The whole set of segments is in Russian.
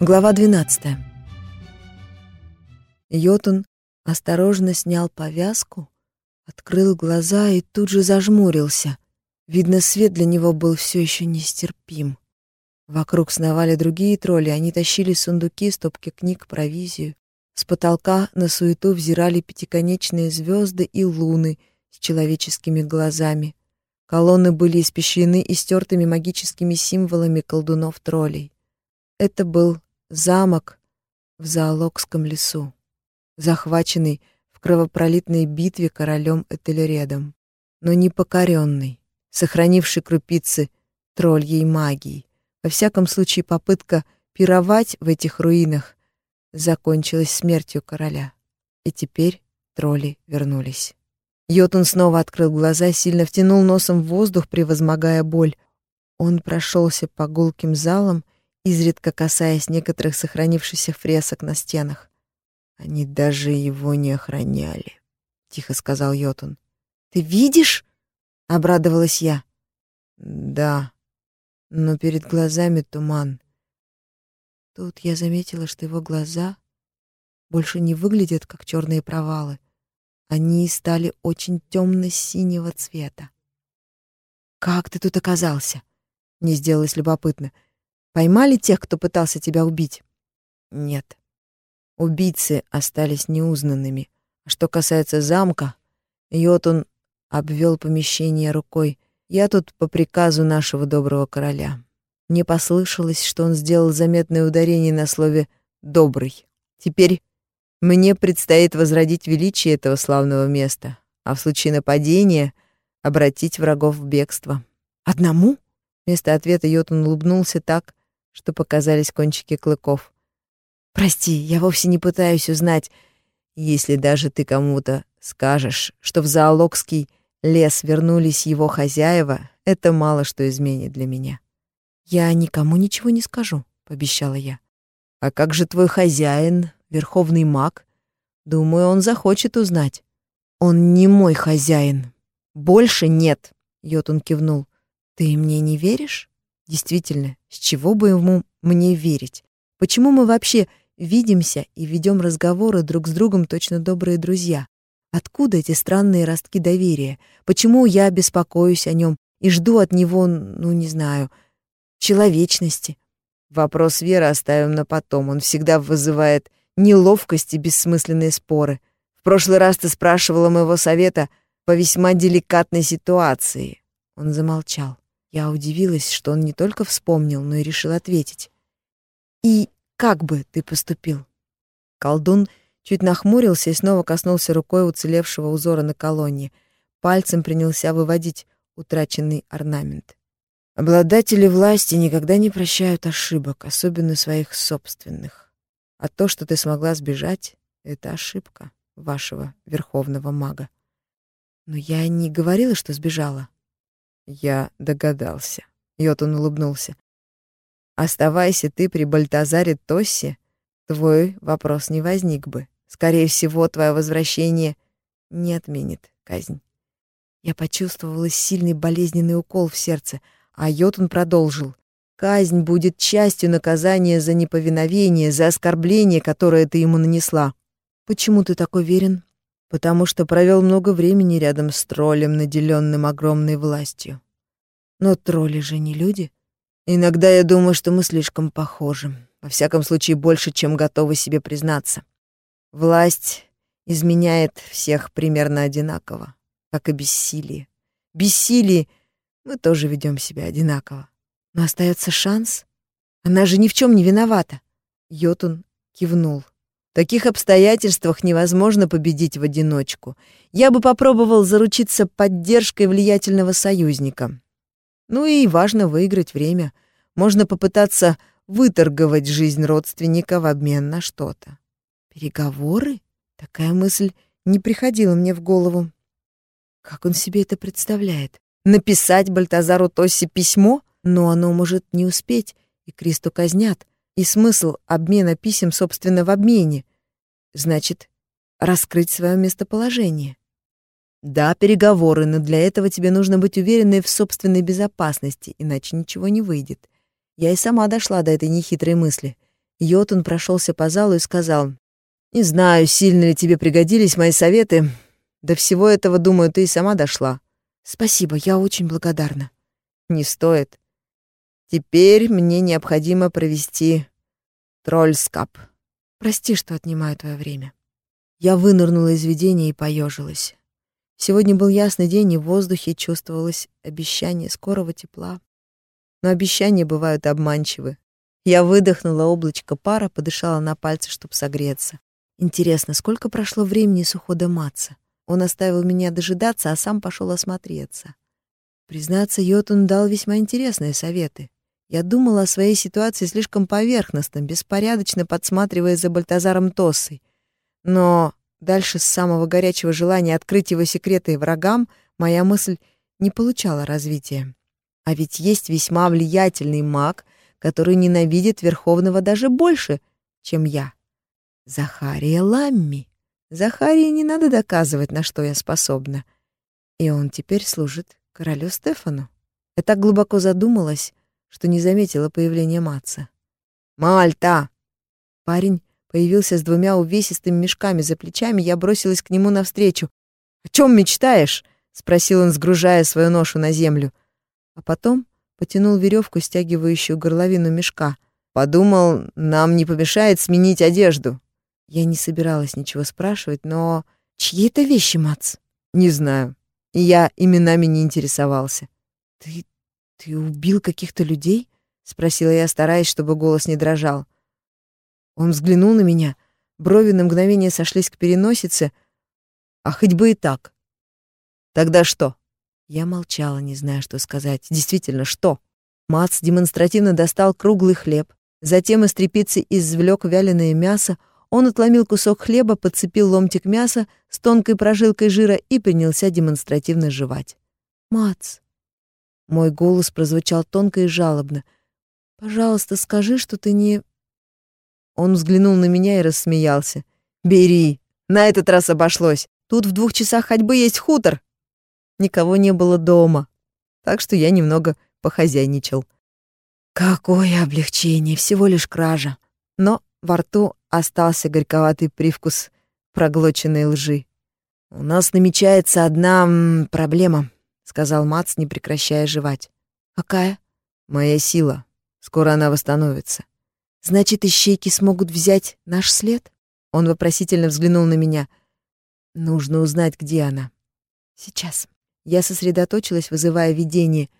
Глава 12. Йотун осторожно снял повязку, открыл глаза и тут же зажмурился. Видно, свет для него был все еще нестерпим. Вокруг сновали другие тролли, они тащили сундуки, стопки книг, провизию. С потолка на суету взирали пятиконечные звезды и луны с человеческими глазами. Колонны были испещрены истертыми магическими символами колдунов-троллей. Это был замок в Заолокском лесу, захваченный в кровопролитной битве королем Этельредом, но не покоренный, сохранивший крупицы тролльей магии. Во всяком случае, попытка пировать в этих руинах закончилась смертью короля. И теперь тролли вернулись. Йотун снова открыл глаза, сильно втянул носом в воздух, превозмогая боль. Он прошелся по гулким залам, изредка касаясь некоторых сохранившихся фресок на стенах. Они даже его не охраняли, тихо сказал Йотун. Ты видишь? обрадовалась я. Да. Но перед глазами туман. Тут я заметила, что его глаза больше не выглядят как черные провалы. Они стали очень темно-синего цвета. «Как ты тут оказался?» Не сделалось любопытно. «Поймали тех, кто пытался тебя убить?» «Нет. Убийцы остались неузнанными. А что касается замка, Йотун обвел помещение рукой. Я тут по приказу нашего доброго короля. Мне послышалось, что он сделал заметное ударение на слове «добрый». Теперь мне предстоит возродить величие этого славного места, а в случае нападения обратить врагов в бегство. Одному? Вместо ответа Йотун улыбнулся так, что показались кончики клыков. Прости, я вовсе не пытаюсь узнать, если даже ты кому-то скажешь, что в зоологский лес вернулись его хозяева, это мало что изменит для меня. Я никому ничего не скажу, пообещала я. А как же твой хозяин, верховный маг. Думаю, он захочет узнать. Он не мой хозяин. Больше нет, Йотун кивнул. Ты мне не веришь? Действительно, с чего бы ему мне верить? Почему мы вообще видимся и ведем разговоры друг с другом точно добрые друзья? Откуда эти странные ростки доверия? Почему я беспокоюсь о нем и жду от него, ну, не знаю, человечности? Вопрос веры оставим на потом. Он всегда вызывает неловкость и бессмысленные споры. В прошлый раз ты спрашивала моего совета по весьма деликатной ситуации. Он замолчал. Я удивилась, что он не только вспомнил, но и решил ответить. И как бы ты поступил? Колдун чуть нахмурился и снова коснулся рукой уцелевшего узора на колонне. Пальцем принялся выводить утраченный орнамент. Обладатели власти никогда не прощают ошибок, особенно своих собственных. А то, что ты смогла сбежать, это ошибка вашего верховного мага. Но я не говорила, что сбежала. Я догадался. Йотун улыбнулся. Оставайся ты при Бальтазаре Тоссе, твой вопрос не возник бы. Скорее всего, твое возвращение не отменит казнь. Я почувствовала сильный болезненный укол в сердце, а Йотун продолжил. Казнь будет частью наказания за неповиновение, за оскорбление, которое ты ему нанесла. Почему ты так уверен? Потому что провел много времени рядом с троллем, наделенным огромной властью. Но тролли же не люди. Иногда я думаю, что мы слишком похожи. Во всяком случае, больше, чем готовы себе признаться. Власть изменяет всех примерно одинаково, как и бессилие. Бессилие мы тоже ведем себя одинаково. Но остается шанс. Она же ни в чем не виновата. Йотун кивнул. Таких обстоятельствах невозможно победить в одиночку. Я бы попробовал заручиться поддержкой влиятельного союзника. Ну и важно выиграть время. Можно попытаться выторговать жизнь родственника в обмен на что-то. Переговоры? Такая мысль не приходила мне в голову. Как он себе это представляет? Написать Бальтазару Тосси письмо — но оно может не успеть, и Кристу казнят. И смысл обмена писем, собственно, в обмене. Значит, раскрыть свое местоположение. Да, переговоры, но для этого тебе нужно быть уверенной в собственной безопасности, иначе ничего не выйдет. Я и сама дошла до этой нехитрой мысли. Йотун прошелся по залу и сказал, «Не знаю, сильно ли тебе пригодились мои советы. До всего этого, думаю, ты и сама дошла». «Спасибо, я очень благодарна». «Не стоит. Теперь мне необходимо провести тролльскап. Прости, что отнимаю твое время». Я вынырнула из видения и поежилась. Сегодня был ясный день, и в воздухе чувствовалось обещание скорого тепла. Но обещания бывают обманчивы. Я выдохнула облачко пара, подышала на пальцы, чтобы согреться. Интересно, сколько прошло времени с ухода Матца? Он оставил меня дожидаться, а сам пошел осмотреться. Признаться, Йотун дал весьма интересные советы. Я думала о своей ситуации слишком поверхностно, беспорядочно подсматривая за Бальтазаром Тоссой. Но дальше с самого горячего желания открыть его секреты врагам моя мысль не получала развития. А ведь есть весьма влиятельный маг, который ненавидит Верховного даже больше, чем я. Захария Ламми. Захарии не надо доказывать, на что я способна. И он теперь служит королю Стефану. Я так глубоко задумалась, что не заметила появления Матца. «Мальта!» Парень появился с двумя увесистыми мешками за плечами, я бросилась к нему навстречу. «О чем мечтаешь?» — спросил он, сгружая свою ношу на землю. А потом потянул веревку, стягивающую горловину мешка. Подумал, нам не помешает сменить одежду. Я не собиралась ничего спрашивать, но... Чьи это вещи, Мац? Не знаю. Я именами не интересовался. Ты... ты убил каких-то людей? Спросила я, стараясь, чтобы голос не дрожал. Он взглянул на меня. Брови на мгновение сошлись к переносице. А хоть бы и так. Тогда что? Я молчала, не зная, что сказать. Действительно, что? Мац демонстративно достал круглый хлеб, затем из трепицы извлек вяленое мясо, он отломил кусок хлеба, подцепил ломтик мяса с тонкой прожилкой жира и принялся демонстративно жевать. «Мац!» Мой голос прозвучал тонко и жалобно. «Пожалуйста, скажи, что ты не...» Он взглянул на меня и рассмеялся. «Бери! На этот раз обошлось. Тут в двух часах ходьбы есть хутор никого не было дома, так что я немного похозяйничал. Какое облегчение, всего лишь кража. Но во рту остался горьковатый привкус проглоченной лжи. «У нас намечается одна проблема», — сказал Мац, не прекращая жевать. «Какая?» «Моя сила. Скоро она восстановится». «Значит, ищейки смогут взять наш след?» Он вопросительно взглянул на меня. «Нужно узнать, где она». «Сейчас». Я сосредоточилась, вызывая видение.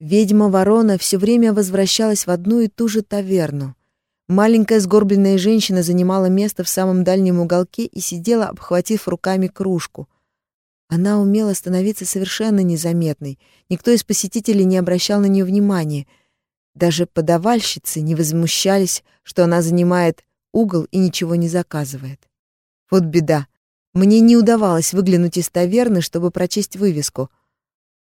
Ведьма-ворона все время возвращалась в одну и ту же таверну. Маленькая сгорбленная женщина занимала место в самом дальнем уголке и сидела, обхватив руками кружку. Она умела становиться совершенно незаметной. Никто из посетителей не обращал на нее внимания. Даже подавальщицы не возмущались, что она занимает угол и ничего не заказывает. Вот беда. Мне не удавалось выглянуть из таверны, чтобы прочесть вывеску,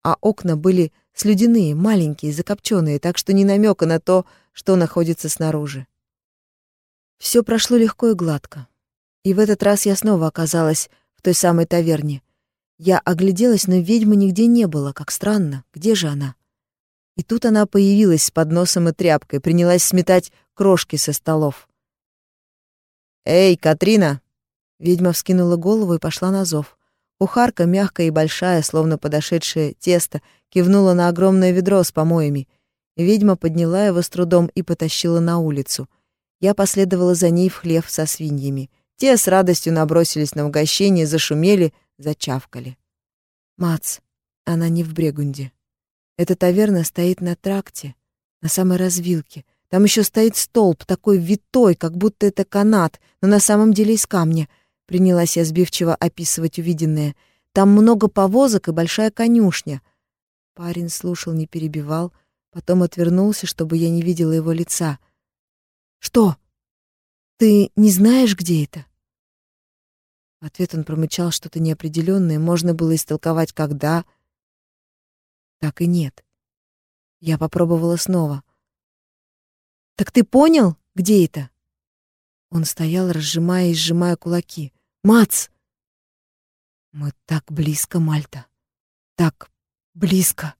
а окна были слюдяные, маленькие, закопченные, так что ни намека на то, что находится снаружи. Все прошло легко и гладко. И в этот раз я снова оказалась в той самой таверне. Я огляделась, но ведьмы нигде не было, как странно. Где же она? И тут она появилась с подносом и тряпкой, принялась сметать крошки со столов. «Эй, Катрина!» Ведьма вскинула голову и пошла на зов. Кухарка, мягкая и большая, словно подошедшее тесто, кивнула на огромное ведро с помоями. Ведьма подняла его с трудом и потащила на улицу. Я последовала за ней в хлев со свиньями. Те с радостью набросились на угощение, зашумели, зачавкали. Мац, она не в Брегунде. Эта таверна стоит на тракте, на самой развилке. Там еще стоит столб, такой витой, как будто это канат, но на самом деле из камня — Принялась я сбивчиво описывать увиденное. Там много повозок и большая конюшня. Парень слушал, не перебивал, потом отвернулся, чтобы я не видела его лица. «Что? Ты не знаешь, где это?» В ответ он промычал что-то неопределенное, можно было истолковать как «да», так и «нет». Я попробовала снова. «Так ты понял, где это?» Он стоял, разжимая и сжимая кулаки. Мац!» «Мы так близко, Мальта. Так близко.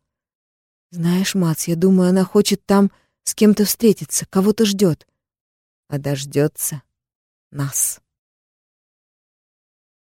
Знаешь, Мац, я думаю, она хочет там с кем-то встретиться, кого-то ждет. а дождется нас.